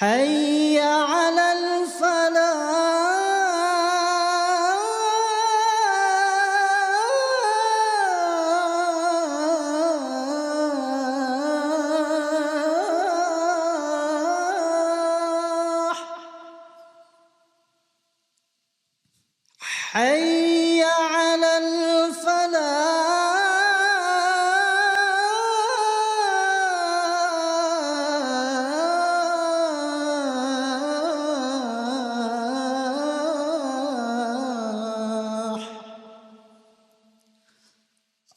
حي